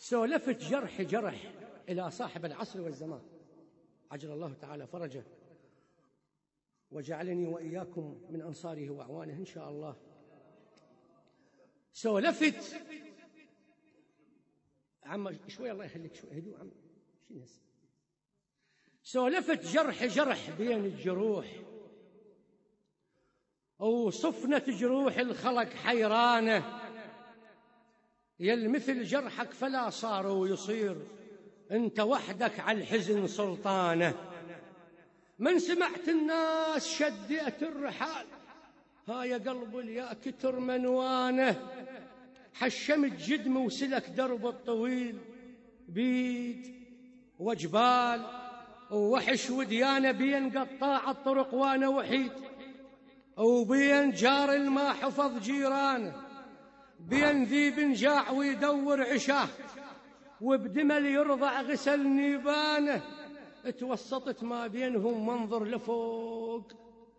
سولفة جرح جرح إلى صاحب العصر والزمان. عجل الله تعالى فرجه. وجعلني وإياكم من أنصاره وأعوانه إن شاء الله. سولفت. عم شوي الله يخليك شوي. هدوء عم. شو سولفت جرح جرح بين الجروح. وصفنة جروح الخلق حيرانه. يل مثل جرحك فلا صار ويصير. انت وحدك على الحزن سلطانه. من سمعت الناس شديت الرحال. ها يا قلب اليا كتر منوانه. حشمت جدم وسلك درب الطويل. بيد وجبال ووحش وديانة بين قطاع الطرق وأنا وحيد. وبين جار الماء حفظ جيرانه. بين ذيب جاع ويدور عشاه وبدمل يرضع غسل نيبانه توسطت ما بينهم منظر لفوق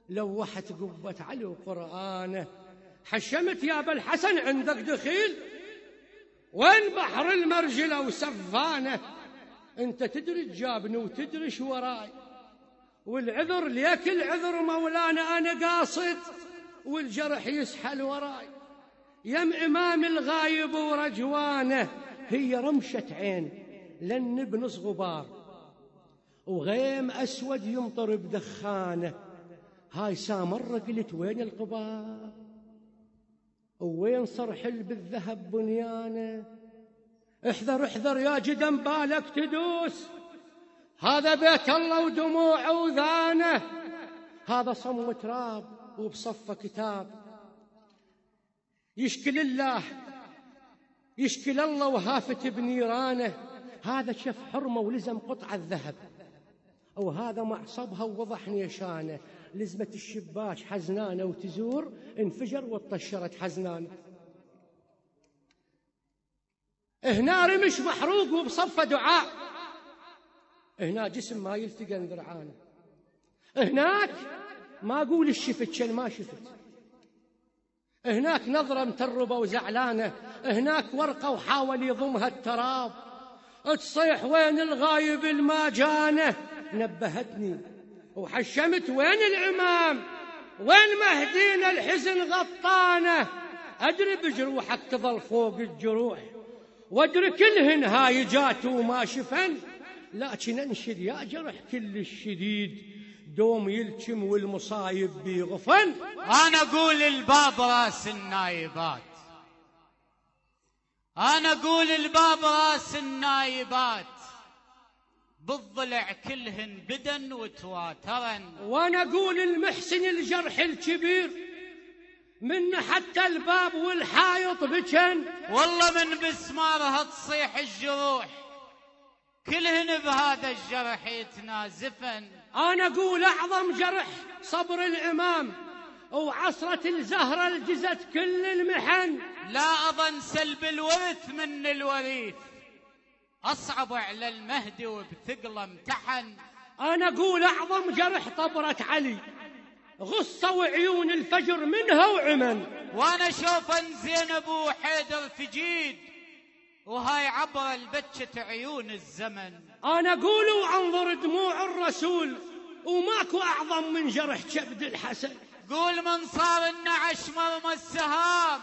لوحت قبة علي وقرآنه. حشمت يا أبا الحسن عندك دخيل؟ وين بحر المرجلة وسفانة أنت تدري جابني وتدري شو وراي. والعذر ليك العذر مولانا أنا قاصد والجرح يسحل وراي. يم امام الغايب ورجوانه هي رمشة عين لن بنص غبار. وغيم أسود يمطر بدخانه هاي سامرة قلت وين القبار؟ وين صرحل بالذهب بنيانه؟ احذر احذر يا جدم بالك تدوس. هذا بيت الله ودموعه وذانه. هذا صم تراب وبصفه كتاب. يشكل الله يشكل الله وهافت بنيرانه هذا شف حرمة ولزم قطع الذهب. أو هذا معصبها ووضح نيشانه. لزمت الشباك حزنانة وتزور انفجر وطشرت حزنانة. هنا رمش محروق وبصفة دعاء. هنا جسم ما يلتقى ذرعانه هناك ما أقول الشفت شل ما شفت. هناك نظرة متربة وزعلانة. هناك ورقة وحاول يضمها التراب. تصيح وين الغايب الماجانة؟ نبهتني. وحشمت وين الإمام وين مهدينا الحزن غطانة؟ أدري بجروحك تظل فوق الجروح. وأدري كلهن هاي جات وما شفن. لكن انشد يا جرح كل الشديد. دوم يلتم والمصايب بيغفن أنا أقول الباب رأس النايبات. أنا أقول الباب رأس النايبات. بالضلع كلهن بدن وتواترن. وأنا أقول المحسن الجرح الكبير من حتى الباب والحايط بجن والله من بسمارها تصيح الجروح. كلهن بهذا الجرح يتنازفن. أنا أقول اعظم جرح صبر الامام وعصرة الزهرة الجزت كل المحن. لا أظن سلب الورث من الوريث. أصعب على المهدي وبثقله امتحن. أنا أقول أعظم جرح طبرة علي. غصة وعيون الفجر منها وعمن. وأنا شوف أن زينب وحيدر تجيد وهاي عبر البتشة عيون الزمن. أنا أقول وأنظر دموع الرسول وماكو أعظم من جرح كبد الحسن. قول من صار النعش مرمى السهام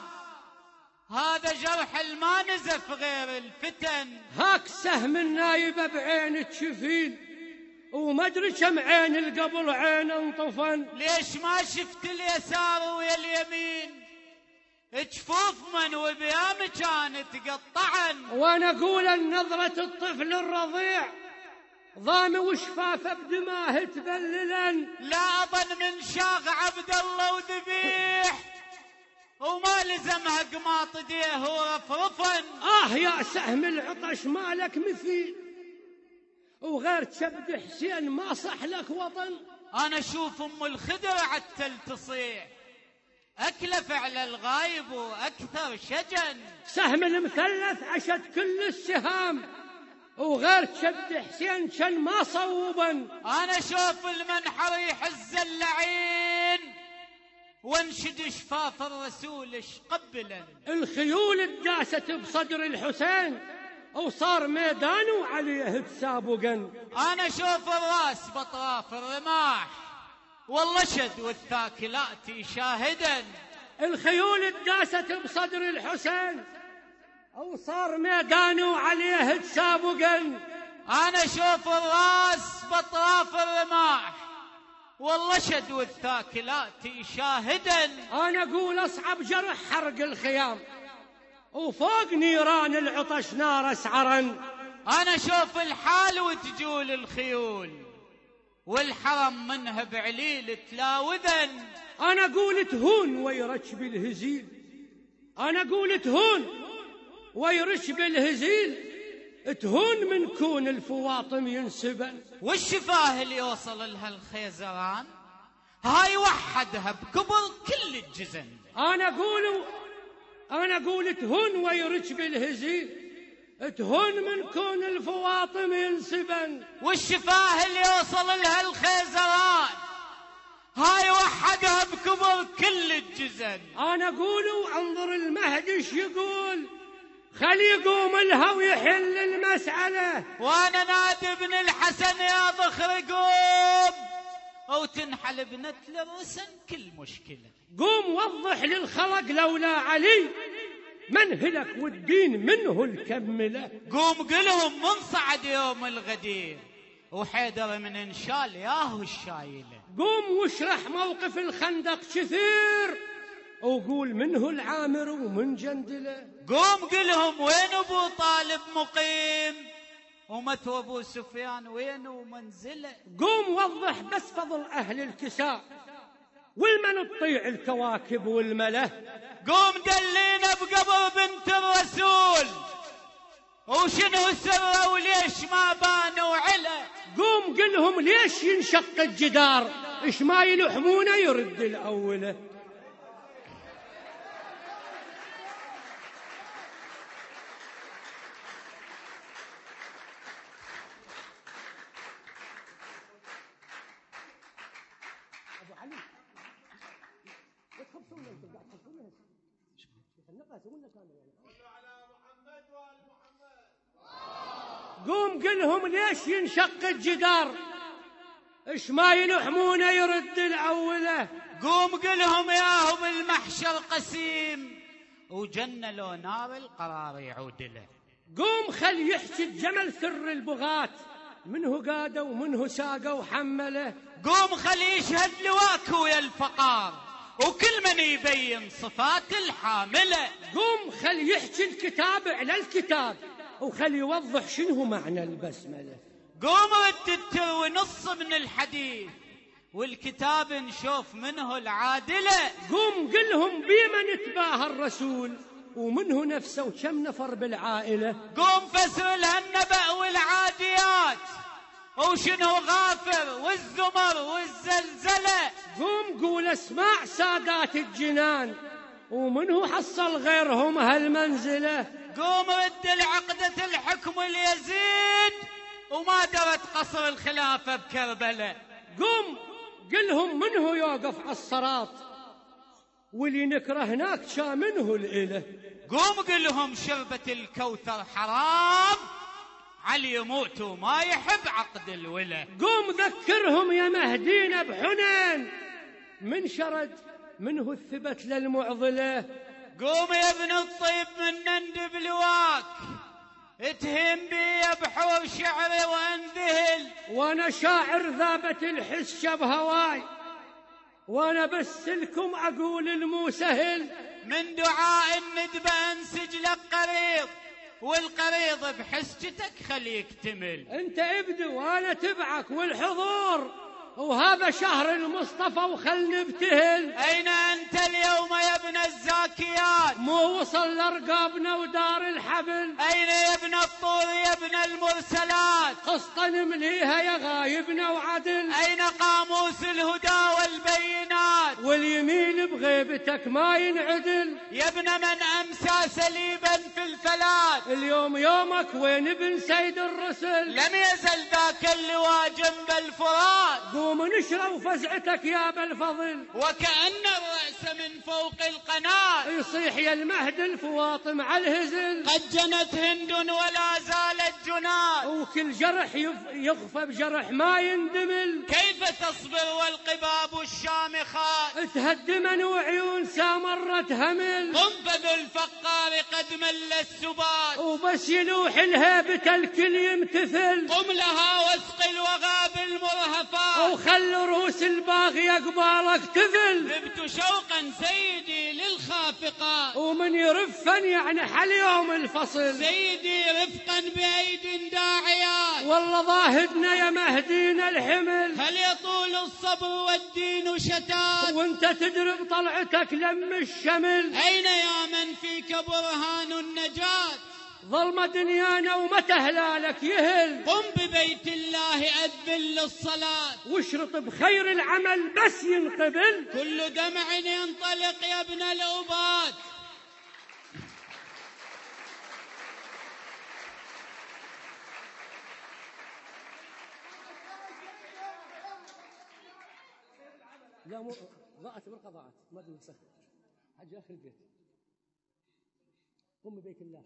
هذا جرح الما نزف غير الفتن. هاك سهم النايبة بعين تشفين وما أدري كم عين القبل عين انطفن. ليش ما شفت اليسار ويا اليمين؟ جفوف من وبيام كانت قطعن وأنا أقول النظرة الطفل الرضيع ضام وشفافه بدماه تبللن لا أظن من شاغ عبد الله وذبيح. وما لزمها قماط ديه ورفرفن آه يا سهم العطش مالك مثيل. وغير كبد حسين ما صح لك وطن. أنا أشوف أم الخدر عتل تصيح أكلف على الغايب وأكثر شجن. سهم المثلث عشت كل السهام وغير كبد حسين كان ما صوبا. أنا أشوف المنحر يحز اللعين وانشد شفاف الرسول قبلا. الخيول الداست بصدر الحسين وصار ميدان وعليه تسابقا. أنا أشوف الراس باطراف الرماح. والله شد والثاكلات شاهدا. الخيول الداست بصدر الحسين وصار ميدان وعليه تسابقا أنا أشوف الراس باطراف الرماح. والله شد والثاكلات شاهدا. أنا أقول أصعب جرح حرق الخيام وفوق نيران العطش نار أسعرا. أنا أشوف الحال وتجول الخيول. والحرم منها بعليل تلاوذا أنا أقول تهون ويرش بالهزيل. أنا أقول تهون ويرش بالهزيل. تهون من كون الفواطم ينسبن. والشفاه اللي يوصل لها الخيزران هاي وحدها بكبر كل الجزن. أنا أقول أنا أقول تهون ويرش بالهزيل. تهون من كون الفواطم ينسبن. والشفاه اللي يوصل لها الخيزران. هاي وحدها بكبر كل الجزن. أنا أقول انظر المهدي إيش يقول. خلي يقوم لها ويحل المسألة. وأنا نادي ابن الحسن يا ضخر قوم. أو تنحل ابنة الرسن كل مشكلة. قوم وضح للخلق لولا علي. من هلك والدين منه الكملة قوم قلهم من صعد يوم الغدير؟ وحيدر من انشال ياهو الشايله قوم واشرح موقف الخندق كثير وقول منه العامر ومن جندله قوم قلهم وين أبو طالب مقيم؟ ومثوى أبو سفيان وين ومنزله قوم وضح بس فضل أهل الكساء. والمن تطيع الكواكب والمله قوم دلينا بقبر بنت الرسول. وشنو سره وليش ما بانوا عله قوم قلهم ليش ينشق الجدار؟ إيش ما يلحمونه يرد الاوله قوم قلهم ليش ينشق الجدار؟ إيش ما يلحمونه يرد الأولة. قوم قلهم ياهم المحشر قسيم وجنة لو نار القرار يعود له. قوم خل يحكي الجمل سر البغاة. منه قادة ومنه ساقة وحمله. قوم خل يشهد لواك ويا الفقار. وكل من يبين صفات الحاملة. قوم خل يحكي الكتاب على الكتاب وخل يوضح شنو معنى البسملة. قوم رد تروي نص من الحديث والكتاب نشوف منه العادلة. قوم قلهم بمن تباهى الرسول ومنه نفسه وكم نفر بالعائلة. قوم فسر النبأ والعاديات. وشنو غافر والزمر والزلزلة؟ قوم قول اسماع سادات الجنان ومنه حصل غيرهم هالمنزلة؟ قوم رد العقدة الحكم اليزيد وما درت قصر الخلافة بكربلاء قوم قلهم منه يوقف على الصراط واللي نكره هناك منه الإله. قوم قلهم شربة الكوثر حرام علي يموت وما يحب عقد الولا قوم ذكرهم يا مهدينا بحنين من شرد؟ منه الثبت للمعضلة. قوم يا ابن الطيب من نند بلواك. اتهم بي بحور شعري وانذهل وأنا شاعر ذابت الحس شب هواي. وأنا بس لكم أقول المسهل. من دعاء الندبة أنسج لك قريض والقريض بحسجتك خليك تمل. انت ابدي وأنا تبعك والحضور وهذا شهر المصطفى وخل نبتهل. أين أنت اليوم يا ابن الزاكيات؟ مو وصل لرقابنا ودار الحبل. أين يا ابن الطور يا ابن المرسلات؟ قسطن مليها يا غايبنا وعدل. أين قاموس الهدى والبينات. واليمين بغيبتك ما ينعدل. يا ابن من أمسى سليبا في الفلات. اليوم يومك وين ابن سيد الرسل؟ لم يزل ذاك اللواء جنب الفرات. قوم نشروا فزعتك يا بالفضل وكأن الرأس من فوق القناة. يصيح يا المهد الفواطم على الهزل. قد جنت هند ولا وكل جرح يغفى بجرح ما يندمل. كيف تصبر والقباب الشامخات. تهدمن وعيون سامرت همل. فذو الفقار قد مل السبات. وبس يلوح الهيبة الكل يمتثل. قم لها واسق الوغى بالمرهفات وخل رؤوس الباغي قبالك تذل. ذبت شوقا سيدي للخافقات ومن يرفن يعني حل يوم الفصل. سيدي رفقا بأيد داعيات والله ضاهدنا يا مهدينا الحمل. هل يطول الصبر والدين شتات وانت تدري بطلعتك لم الشمل. أين يا من فيك برهان النجاة؟ ظلمة دنيانا ومتى هلالك يهل. قم ببيت الله أذن للصلاة. واشرط بخير العمل بس ينقبل. كل دمع ينطلق يا ابن الأباد. لا مو ضاعت ورقة ضاعت ما أدري وسخ حج اخر البيت. قم ببيت الله.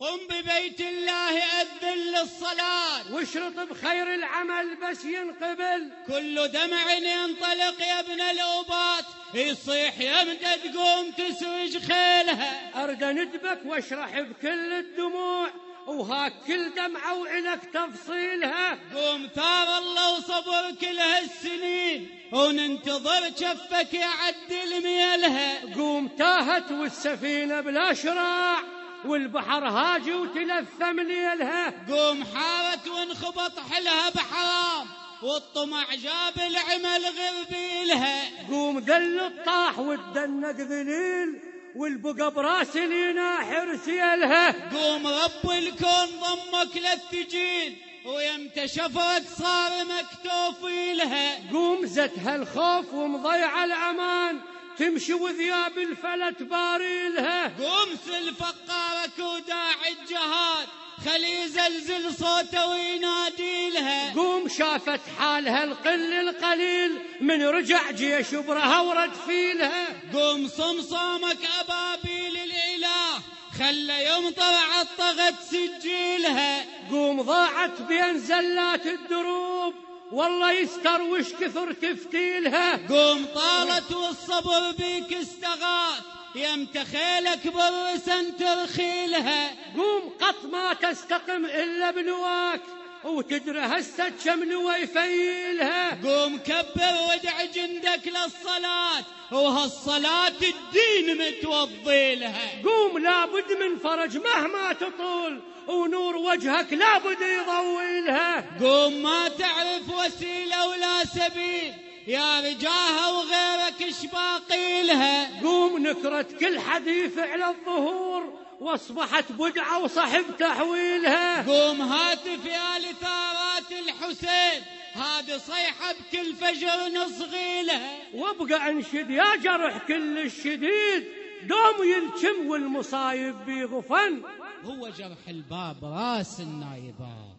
قم ببيت الله أذن للصلاة. واشرط بخير العمل بس ينقبل. كل دمع ينطلق يا ابن الأبات يصيح يمدد قوم تسوج خيلها. أرد ندبك واشرح بكل الدموع. وهاك كل دمعة وإلك تفصيلها. قوم ثار الله وصبر كل هالسنين. وننتظر شفك يعدل ميلها. قوم تاهت والسفينة بلا شراع. والبحر هاجي وتلثم ليلها. قوم حارت وانخبط حلها بحرام والطمع جاب العمل غربيلها قوم ذل الطاح والدنق ذليل والبقى براس الينا سيلها قوم رب الكون ضمك للثجين ويمتى شفرك صار مكتوف لها قوم زتها الخوف ومضيع الأمان تمشي وذياب الفلت باريلها قوم سل فقارك وداعي الجهاد خلي يزلزل صوته وينادي لها. قوم شافت حالها القل القليل من رجع جيش برها ورد فيلها قوم صمصامك أبابيل الإله خلى يمطر عطغت سجيلها. قوم ضاعت بين زلات الدروب والله يستر وش كثر تفتيلها قوم طالت والصبر بيك استغاث يمت خيلك برسا ترخيلها. قوم قط ما تستقم إلا بنواك وتدري هسه كم يفيلها. قوم كبر وادع جندك للصلاة وهالصلاة الدين متوضي لها قوم لابد من فرج مهما تطول ونور وجهك لابد يضويلها. قوم ما تعرف وسيلة ولا سبيل يا رجاها وغيرك إيش باقي لها؟ قوم نكرت كل حديث على الظهور وأصبحت بدعة وصحب تحويلها. قوم هاتف يا لثارات الحسين هذه صيحة بكل فجر نصغي لها وابقى انشد يا جرح كل الشديد دوم يلكم والمصايب بيغفن هو جرح الباب راس النايبات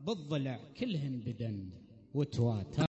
بالضلع كلهن بدن وتواتر.